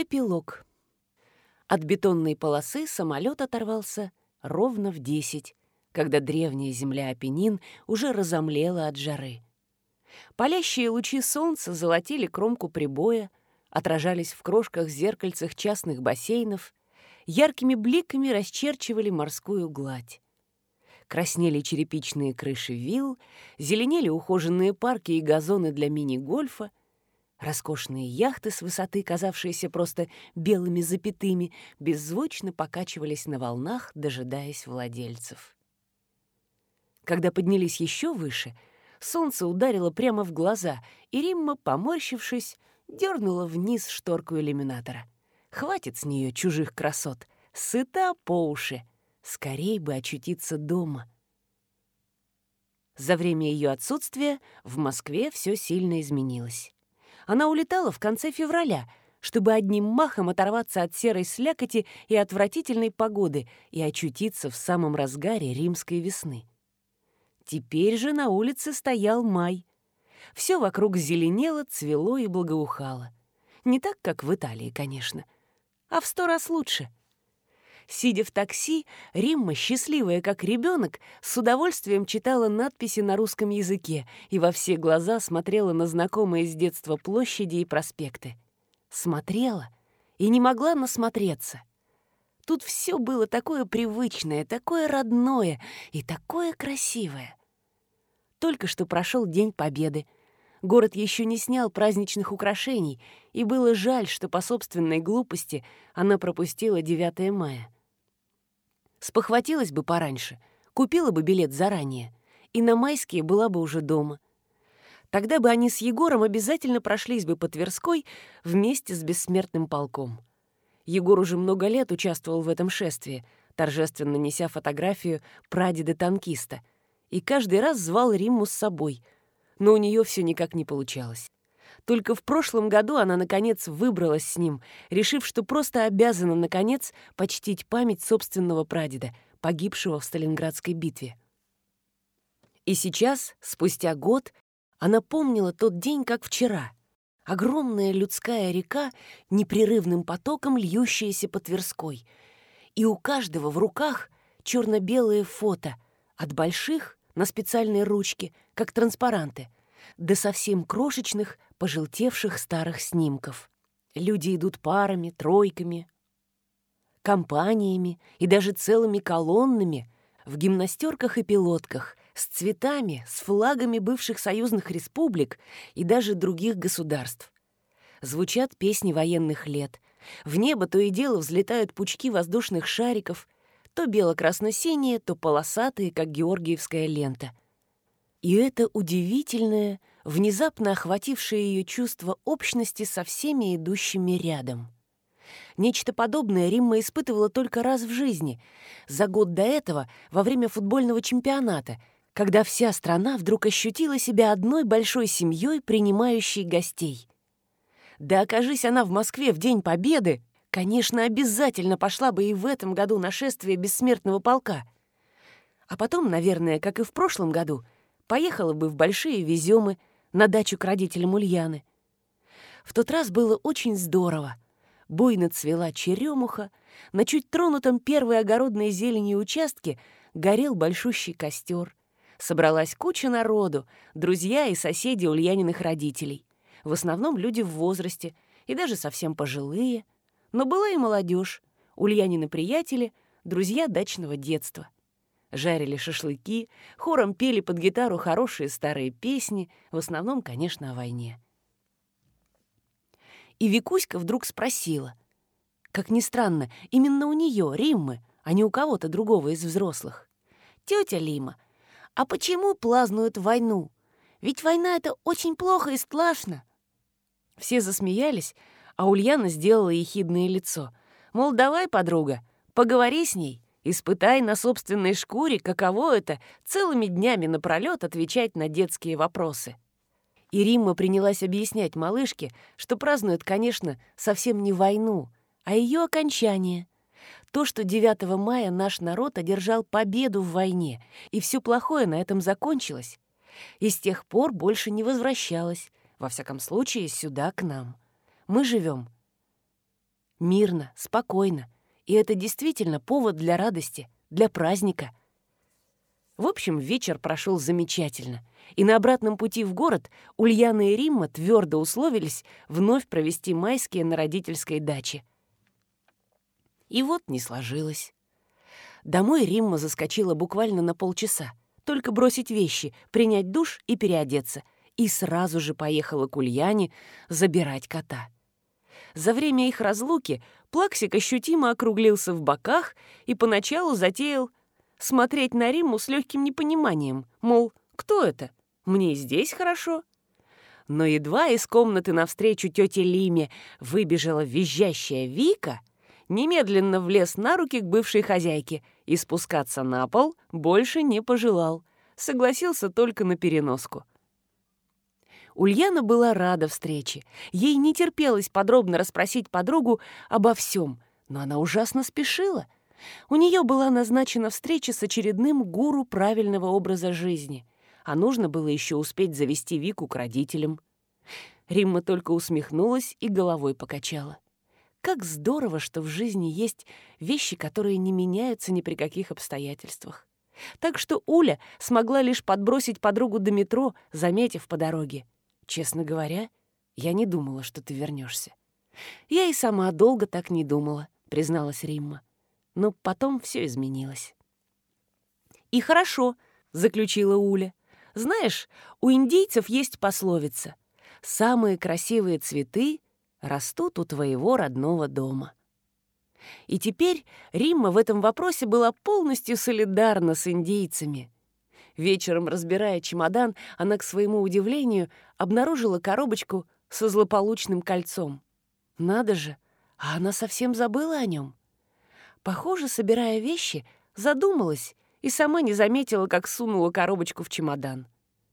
Эпилог. От бетонной полосы самолет оторвался ровно в десять, когда древняя земля Апеннин уже разомлела от жары. Палящие лучи солнца золотили кромку прибоя, отражались в крошках-зеркальцах частных бассейнов, яркими бликами расчерчивали морскую гладь. Краснели черепичные крыши вилл, зеленели ухоженные парки и газоны для мини-гольфа, роскошные яхты с высоты, казавшиеся просто белыми запятыми, беззвучно покачивались на волнах, дожидаясь владельцев. Когда поднялись еще выше, солнце ударило прямо в глаза, и Римма, поморщившись, дернула вниз шторку иллюминатора. Хватит с нее чужих красот, сыта по уши. Скорей бы очутиться дома. За время ее отсутствия в Москве все сильно изменилось. Она улетала в конце февраля, чтобы одним махом оторваться от серой слякоти и отвратительной погоды и очутиться в самом разгаре римской весны. Теперь же на улице стоял май. Все вокруг зеленело, цвело и благоухало. Не так, как в Италии, конечно, а в сто раз лучше. Сидя в такси, Римма, счастливая как ребенок, с удовольствием читала надписи на русском языке и во все глаза смотрела на знакомые с детства площади и проспекты. Смотрела и не могла насмотреться. Тут все было такое привычное, такое родное и такое красивое. Только что прошел День Победы. Город еще не снял праздничных украшений, и было жаль, что по собственной глупости она пропустила 9 мая. Спохватилась бы пораньше, купила бы билет заранее, и на майские была бы уже дома. Тогда бы они с Егором обязательно прошлись бы по Тверской вместе с бессмертным полком. Егор уже много лет участвовал в этом шествии, торжественно неся фотографию прадеда-танкиста — и каждый раз звал Римму с собой, но у нее все никак не получалось. Только в прошлом году она, наконец, выбралась с ним, решив, что просто обязана, наконец, почтить память собственного прадеда, погибшего в Сталинградской битве. И сейчас, спустя год, она помнила тот день, как вчера. Огромная людская река, непрерывным потоком льющаяся по Тверской. И у каждого в руках черно-белые фото, от больших на специальные ручки, как транспаранты, до совсем крошечных, пожелтевших старых снимков. Люди идут парами, тройками, компаниями и даже целыми колоннами в гимнастерках и пилотках, с цветами, с флагами бывших союзных республик и даже других государств. Звучат песни военных лет. В небо то и дело взлетают пучки воздушных шариков — то бело-красно-синие, то полосатые, как георгиевская лента. И это удивительное, внезапно охватившее ее чувство общности со всеми идущими рядом. Нечто подобное Римма испытывала только раз в жизни, за год до этого, во время футбольного чемпионата, когда вся страна вдруг ощутила себя одной большой семьей, принимающей гостей. Да окажись она в Москве в День Победы, Конечно, обязательно пошла бы и в этом году нашествие бессмертного полка. А потом, наверное, как и в прошлом году, поехала бы в Большие Веземы на дачу к родителям Ульяны. В тот раз было очень здорово. Буйно цвела черемуха, на чуть тронутом первой огородной зеленью участке горел большущий костер. Собралась куча народу, друзья и соседи Ульяниных родителей. В основном люди в возрасте и даже совсем пожилые — но была и молодежь, Ульянины приятели, друзья дачного детства. Жарили шашлыки, хором пели под гитару хорошие старые песни, в основном, конечно, о войне. И Викуська вдруг спросила. Как ни странно, именно у нее, Риммы, а не у кого-то другого из взрослых. «Тетя Лима, а почему празднуют войну? Ведь война — это очень плохо и страшно». Все засмеялись, а Ульяна сделала ехидное лицо. Мол, давай, подруга, поговори с ней, испытай на собственной шкуре, каково это целыми днями напролёт отвечать на детские вопросы. И Римма принялась объяснять малышке, что празднуют, конечно, совсем не войну, а ее окончание. То, что 9 мая наш народ одержал победу в войне, и все плохое на этом закончилось. И с тех пор больше не возвращалось, во всяком случае, сюда, к нам мы живем мирно, спокойно. И это действительно повод для радости, для праздника. В общем, вечер прошел замечательно. И на обратном пути в город Ульяна и Римма твердо условились вновь провести майские на родительской даче. И вот не сложилось. Домой Римма заскочила буквально на полчаса. Только бросить вещи, принять душ и переодеться. И сразу же поехала к Ульяне забирать кота. За время их разлуки Плаксик ощутимо округлился в боках и поначалу затеял смотреть на Римму с легким непониманием, мол, кто это? Мне здесь хорошо. Но едва из комнаты навстречу тете Лиме выбежала визжащая Вика, немедленно влез на руки к бывшей хозяйке и спускаться на пол больше не пожелал, согласился только на переноску. Ульяна была рада встрече. Ей не терпелось подробно расспросить подругу обо всем, но она ужасно спешила. У нее была назначена встреча с очередным гуру правильного образа жизни, а нужно было еще успеть завести Вику к родителям. Римма только усмехнулась и головой покачала. Как здорово, что в жизни есть вещи, которые не меняются ни при каких обстоятельствах. Так что Уля смогла лишь подбросить подругу до метро, заметив по дороге. «Честно говоря, я не думала, что ты вернешься. «Я и сама долго так не думала», — призналась Римма. Но потом все изменилось. «И хорошо», — заключила Уля. «Знаешь, у индейцев есть пословица. Самые красивые цветы растут у твоего родного дома. И теперь Римма в этом вопросе была полностью солидарна с индейцами. Вечером, разбирая чемодан, она, к своему удивлению, обнаружила коробочку со злополучным кольцом. Надо же, а она совсем забыла о нем. Похоже, собирая вещи, задумалась и сама не заметила, как сунула коробочку в чемодан.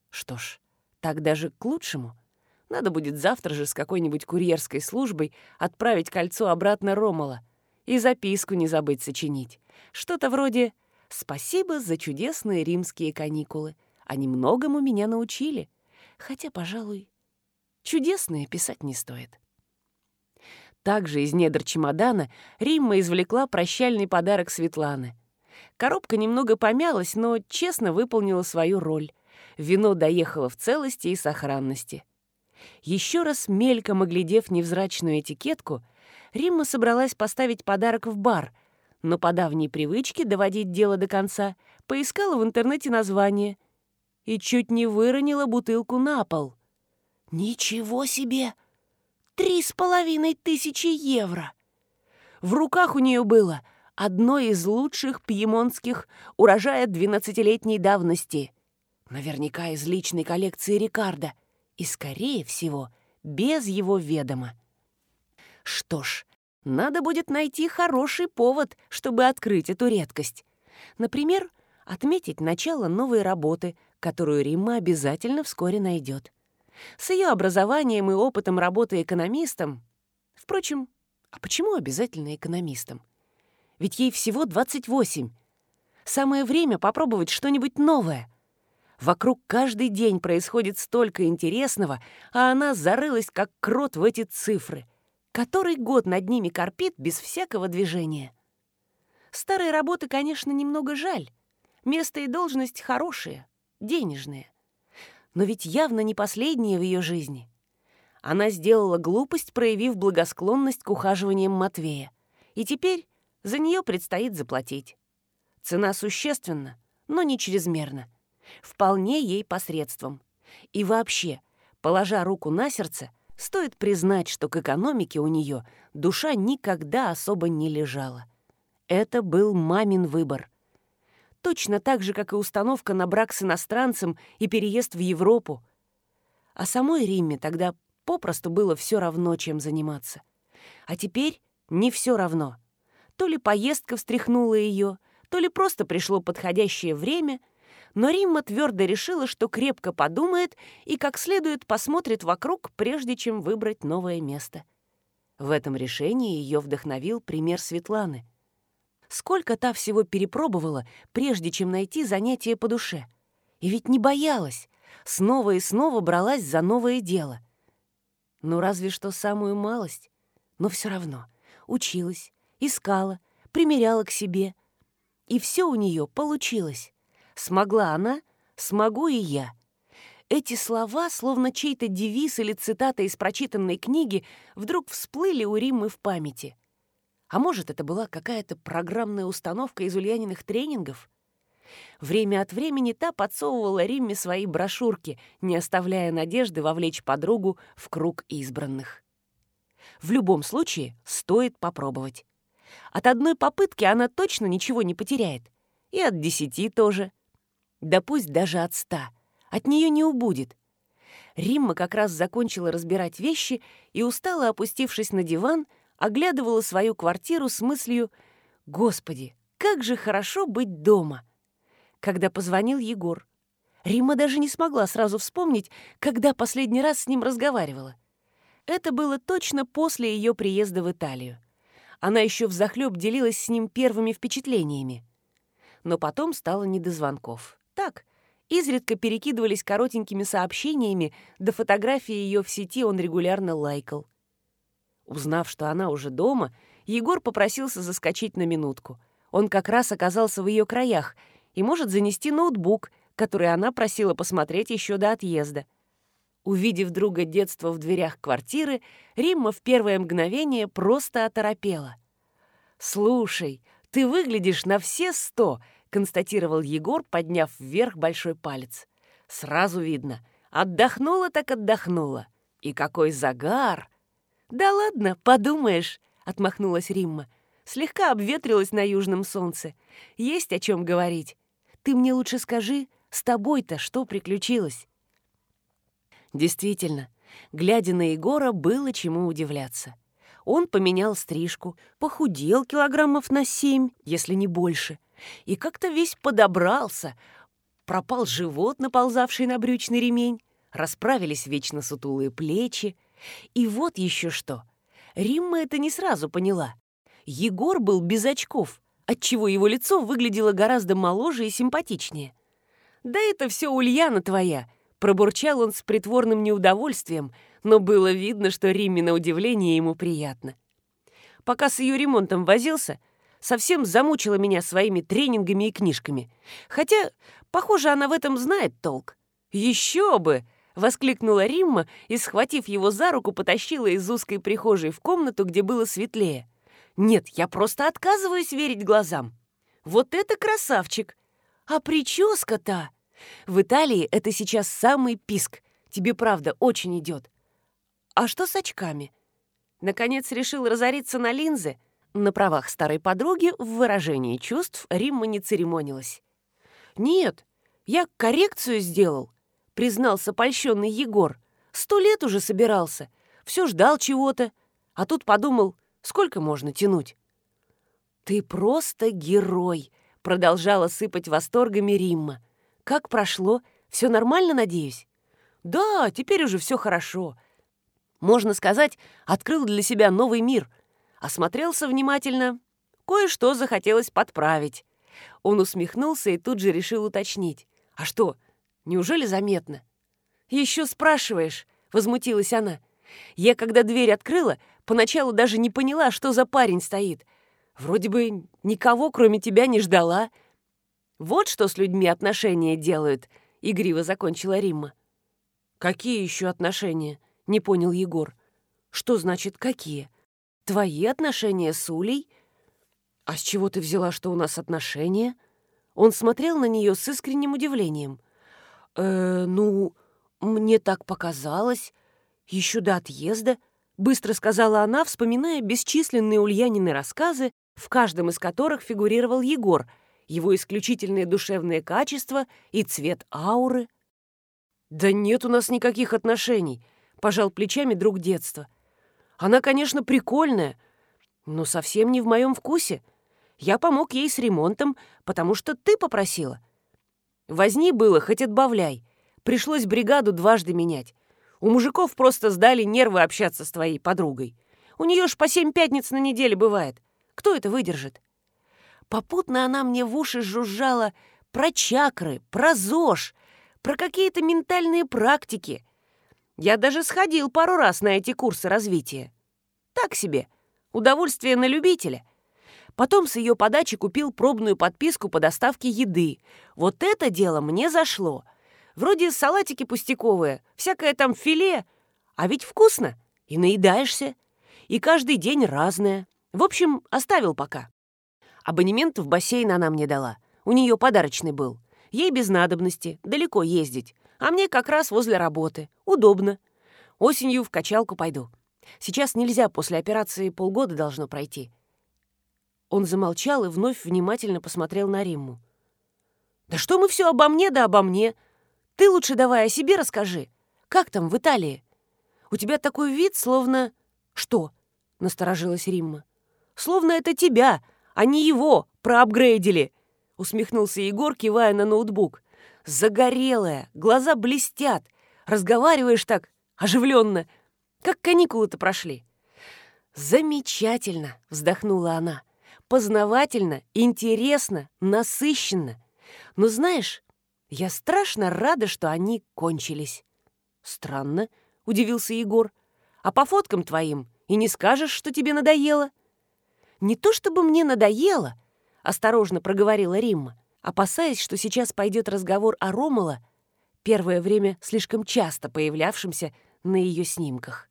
Что ж, так даже к лучшему — надо будет завтра же с какой-нибудь курьерской службой отправить кольцо обратно Ромала и записку не забыть сочинить. Что-то вроде «Спасибо за чудесные римские каникулы. Они многому меня научили. Хотя, пожалуй, чудесные писать не стоит». Также из недр чемодана Римма извлекла прощальный подарок Светланы. Коробка немного помялась, но честно выполнила свою роль. Вино доехало в целости и сохранности. Еще раз мельком оглядев невзрачную этикетку, Римма собралась поставить подарок в бар, но по давней привычке доводить дело до конца поискала в интернете название и чуть не выронила бутылку на пол. «Ничего себе! Три с половиной тысячи евро!» В руках у нее было одно из лучших пьемонтских урожая двенадцатилетней давности. Наверняка из личной коллекции Рикардо — и, скорее всего, без его ведома. Что ж, надо будет найти хороший повод, чтобы открыть эту редкость. Например, отметить начало новой работы, которую Римма обязательно вскоре найдет. С ее образованием и опытом работы экономистом... Впрочем, а почему обязательно экономистом? Ведь ей всего 28. Самое время попробовать что-нибудь новое — Вокруг каждый день происходит столько интересного, а она зарылась, как крот в эти цифры. Который год над ними корпит без всякого движения. Старые работы, конечно, немного жаль. Место и должность хорошие, денежные. Но ведь явно не последние в ее жизни. Она сделала глупость, проявив благосклонность к ухаживаниям Матвея. И теперь за нее предстоит заплатить. Цена существенна, но не чрезмерна вполне ей посредством. И вообще, положа руку на сердце, стоит признать, что к экономике у нее душа никогда особо не лежала. Это был мамин выбор. Точно так же, как и установка на брак с иностранцем и переезд в Европу. А самой Римме тогда попросту было все равно, чем заниматься. А теперь не все равно. То ли поездка встряхнула ее, то ли просто пришло подходящее время — но Римма твердо решила, что крепко подумает и как следует посмотрит вокруг, прежде чем выбрать новое место. В этом решении ее вдохновил пример Светланы. Сколько та всего перепробовала, прежде чем найти занятие по душе. И ведь не боялась, снова и снова бралась за новое дело. Ну, разве что самую малость. Но все равно, училась, искала, примеряла к себе. И все у нее получилось. Смогла она, смогу и я. Эти слова, словно чей-то девиз или цитата из прочитанной книги, вдруг всплыли у Риммы в памяти. А может, это была какая-то программная установка из Ульяниных тренингов? Время от времени та подсовывала Римме свои брошюрки, не оставляя надежды вовлечь подругу в круг избранных. В любом случае, стоит попробовать. От одной попытки она точно ничего не потеряет. И от десяти тоже. Да пусть даже от ста. От нее не убудет. Римма как раз закончила разбирать вещи и, устало опустившись на диван, оглядывала свою квартиру с мыслью «Господи, как же хорошо быть дома!» Когда позвонил Егор. Римма даже не смогла сразу вспомнить, когда последний раз с ним разговаривала. Это было точно после ее приезда в Италию. Она еще взахлеб делилась с ним первыми впечатлениями. Но потом стало не до звонков. Так, изредка перекидывались коротенькими сообщениями, до фотографии ее в сети он регулярно лайкал. Узнав, что она уже дома, Егор попросился заскочить на минутку. Он как раз оказался в ее краях и может занести ноутбук, который она просила посмотреть еще до отъезда. Увидев друга детства в дверях квартиры, Римма в первое мгновение просто оторопела. «Слушай, ты выглядишь на все сто», — констатировал Егор, подняв вверх большой палец. «Сразу видно. Отдохнула так отдохнула. И какой загар!» «Да ладно, подумаешь», — отмахнулась Римма. Слегка обветрилась на южном солнце. Есть о чем говорить. Ты мне лучше скажи, с тобой-то что приключилось?» Действительно, глядя на Егора, было чему удивляться. Он поменял стрижку, похудел килограммов на семь, если не больше, и как-то весь подобрался. Пропал живот, наползавший на брючный ремень, расправились вечно сутулые плечи. И вот еще что. Римма это не сразу поняла. Егор был без очков, отчего его лицо выглядело гораздо моложе и симпатичнее. «Да это все Ульяна твоя», Пробурчал он с притворным неудовольствием, но было видно, что Римме на удивление ему приятно. Пока с ее ремонтом возился, совсем замучила меня своими тренингами и книжками. Хотя, похоже, она в этом знает толк. «Еще бы!» — воскликнула Римма и, схватив его за руку, потащила из узкой прихожей в комнату, где было светлее. «Нет, я просто отказываюсь верить глазам. Вот это красавчик! А прическа-то!» В Италии это сейчас самый писк. Тебе, правда, очень идет. А что с очками? Наконец решил разориться на линзы. На правах старой подруги в выражении чувств Римма не церемонилась. «Нет, я коррекцию сделал», — признался польщенный Егор. «Сто лет уже собирался, все ждал чего-то, а тут подумал, сколько можно тянуть». «Ты просто герой», — продолжала сыпать восторгами Римма. Как прошло? Все нормально, надеюсь? Да, теперь уже все хорошо. Можно сказать, открыл для себя новый мир. Осмотрелся внимательно. Кое-что захотелось подправить. Он усмехнулся и тут же решил уточнить. А что, неужели заметно? Еще спрашиваешь, возмутилась она. Я, когда дверь открыла, поначалу даже не поняла, что за парень стоит. Вроде бы никого, кроме тебя, не ждала. Вот что с людьми отношения делают, игриво закончила Римма. Какие еще отношения? Не понял Егор. Что значит какие? Твои отношения с Улей? А с чего ты взяла, что у нас отношения? Он смотрел на нее с искренним удивлением. Э, ну, мне так показалось. Еще до отъезда, быстро сказала она, вспоминая бесчисленные Ульянины рассказы, в каждом из которых фигурировал Егор — его исключительные душевные качества и цвет ауры. «Да нет у нас никаких отношений», — пожал плечами друг детства. «Она, конечно, прикольная, но совсем не в моем вкусе. Я помог ей с ремонтом, потому что ты попросила. Возни было, хоть отбавляй. Пришлось бригаду дважды менять. У мужиков просто сдали нервы общаться с твоей подругой. У нее ж по семь пятниц на неделе бывает. Кто это выдержит? Попутно она мне в уши жужжала про чакры, про ЗОЖ, про какие-то ментальные практики. Я даже сходил пару раз на эти курсы развития. Так себе. Удовольствие на любителя. Потом с ее подачи купил пробную подписку по доставке еды. Вот это дело мне зашло. Вроде салатики пустяковые, всякое там филе. А ведь вкусно. И наедаешься. И каждый день разное. В общем, оставил пока. Абонемент в бассейн она мне дала. У нее подарочный был. Ей без надобности, далеко ездить. А мне как раз возле работы. Удобно. Осенью в качалку пойду. Сейчас нельзя, после операции полгода должно пройти. Он замолчал и вновь внимательно посмотрел на Римму. «Да что мы все обо мне, да обо мне? Ты лучше давай о себе расскажи. Как там в Италии? У тебя такой вид, словно...» «Что?» — насторожилась Римма. «Словно это тебя, а не его, проапгрейдили!» — усмехнулся Егор, кивая на ноутбук. «Загорелая, глаза блестят, разговариваешь так оживленно. Как каникулы-то прошли?» «Замечательно!» — вздохнула она. «Познавательно, интересно, насыщенно. Но знаешь, я страшно рада, что они кончились». «Странно», — удивился Егор. «А по фоткам твоим и не скажешь, что тебе надоело?» «Не то чтобы мне надоело», — осторожно проговорила Римма, опасаясь, что сейчас пойдет разговор о Ромала, первое время слишком часто появлявшемся на ее снимках.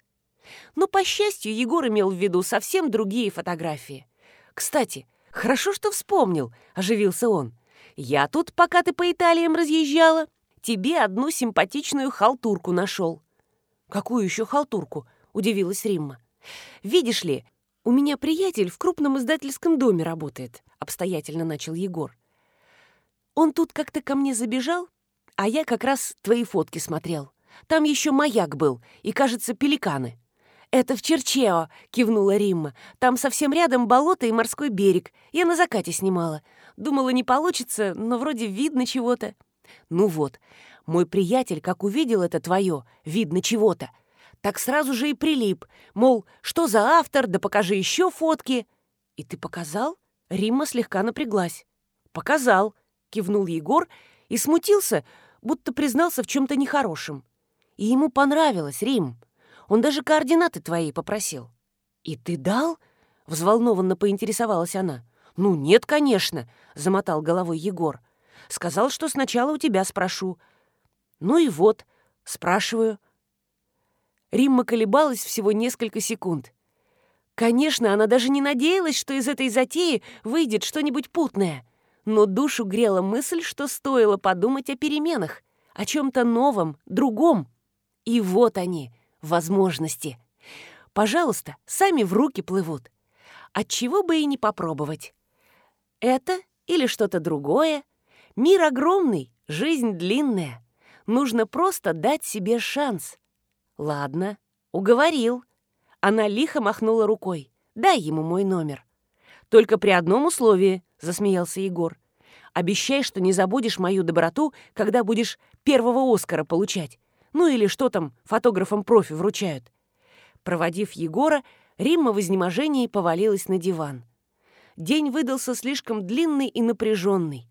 Но, по счастью, Егор имел в виду совсем другие фотографии. «Кстати, хорошо, что вспомнил», — оживился он. «Я тут, пока ты по Италиям разъезжала, тебе одну симпатичную халтурку нашел». «Какую еще халтурку?» — удивилась Римма. «Видишь ли, у меня приятель в крупном издательском доме работает», — обстоятельно начал Егор. «Он тут как-то ко мне забежал, а я как раз твои фотки смотрел. Там еще маяк был и, кажется, пеликаны». «Это в Черчео», — кивнула Римма. «Там совсем рядом болото и морской берег. Я на закате снимала. Думала, не получится, но вроде видно чего-то». «Ну вот, мой приятель, как увидел это твое, видно чего-то, так сразу же и прилип. Мол, что за автор, да покажи еще фотки». «И ты показал?» Римма слегка напряглась. «Показал», — кивнул Егор и смутился, будто признался в чем-то нехорошем. И ему понравилось, Рим. Он даже координаты твои попросил». «И ты дал?» — взволнованно поинтересовалась она. «Ну, нет, конечно», — замотал головой Егор. «Сказал, что сначала у тебя спрошу». «Ну и вот, спрашиваю». Римма колебалась всего несколько секунд. Конечно, она даже не надеялась, что из этой затеи выйдет что-нибудь путное. Но душу грела мысль, что стоило подумать о переменах, о чем-то новом, другом. И вот они — возможности. Пожалуйста, сами в руки плывут. Отчего бы и не попробовать. Это или что-то другое. Мир огромный, жизнь длинная. Нужно просто дать себе шанс. Ладно, уговорил. Она лихо махнула рукой. Дай ему мой номер. Только при одном условии, засмеялся Егор. Обещай, что не забудешь мою доброту, когда будешь первого Оскара получать. Ну или что там фотографам-профи вручают. Проводив Егора, Римма в изнеможении повалилась на диван. День выдался слишком длинный и напряженный.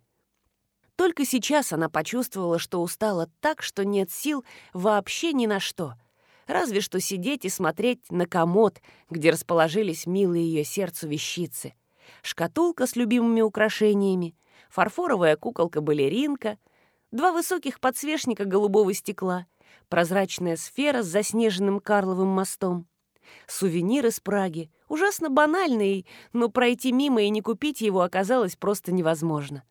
Только сейчас она почувствовала, что устала так, что нет сил вообще ни на что. Разве что сидеть и смотреть на комод, где расположились милые ее сердцу вещицы. Шкатулка с любимыми украшениями, фарфоровая куколка-балеринка, два высоких подсвечника голубого стекла — прозрачная сфера с заснеженным Карловым мостом. Сувенир из Праги, ужасно банальный, но пройти мимо и не купить его оказалось просто невозможно.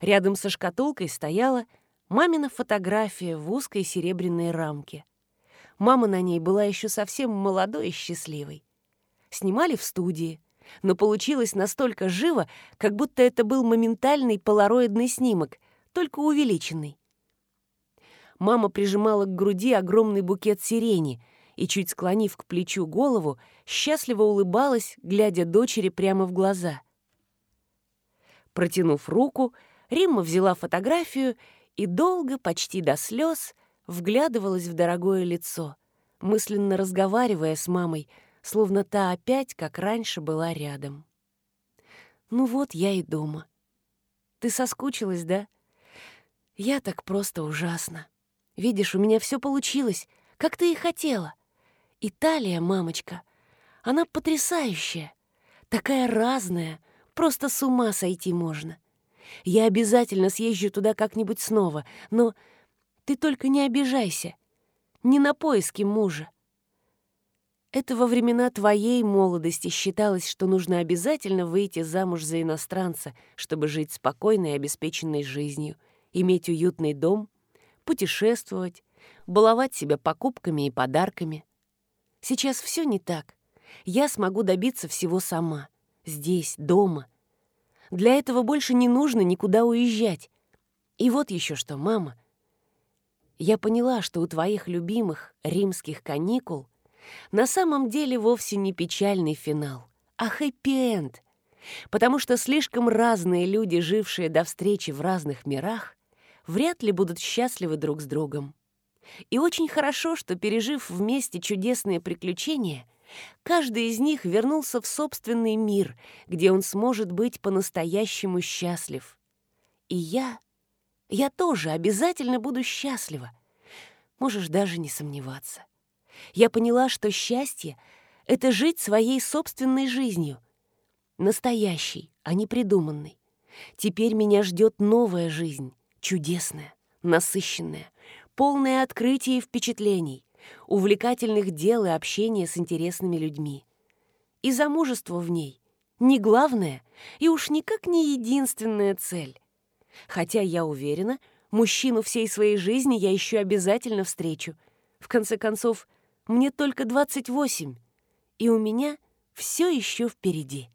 Рядом со шкатулкой стояла мамина фотография в узкой серебряной рамке. Мама на ней была еще совсем молодой и счастливой. Снимали в студии, но получилось настолько живо, как будто это был моментальный полароидный снимок, только увеличенный мама прижимала к груди огромный букет сирени и, чуть склонив к плечу голову, счастливо улыбалась, глядя дочери прямо в глаза. Протянув руку, Римма взяла фотографию и долго, почти до слез, вглядывалась в дорогое лицо, мысленно разговаривая с мамой, словно та опять, как раньше, была рядом. «Ну вот я и дома. Ты соскучилась, да? Я так просто ужасно». Видишь, у меня все получилось, как ты и хотела. Италия, мамочка. Она потрясающая, такая разная, просто с ума сойти можно. Я обязательно съезжу туда как-нибудь снова, но ты только не обижайся. Не на поиски мужа. Это во времена твоей молодости считалось, что нужно обязательно выйти замуж за иностранца, чтобы жить спокойной и обеспеченной жизнью, иметь уютный дом, путешествовать, баловать себя покупками и подарками. Сейчас все не так. Я смогу добиться всего сама, здесь, дома. Для этого больше не нужно никуда уезжать. И вот еще что, мама. Я поняла, что у твоих любимых римских каникул на самом деле вовсе не печальный финал, а хэппи-энд, потому что слишком разные люди, жившие до встречи в разных мирах, вряд ли будут счастливы друг с другом. И очень хорошо, что, пережив вместе чудесные приключения, каждый из них вернулся в собственный мир, где он сможет быть по-настоящему счастлив. И я, я тоже обязательно буду счастлива. Можешь даже не сомневаться. Я поняла, что счастье — это жить своей собственной жизнью. Настоящей, а не придуманной. Теперь меня ждет новая жизнь, чудесная, насыщенная, полное открытий и впечатлений, увлекательных дел и общения с интересными людьми. И замужество в ней не главное и уж никак не единственная цель. Хотя я уверена, мужчину всей своей жизни я еще обязательно встречу. В конце концов, мне только 28, и у меня все еще впереди.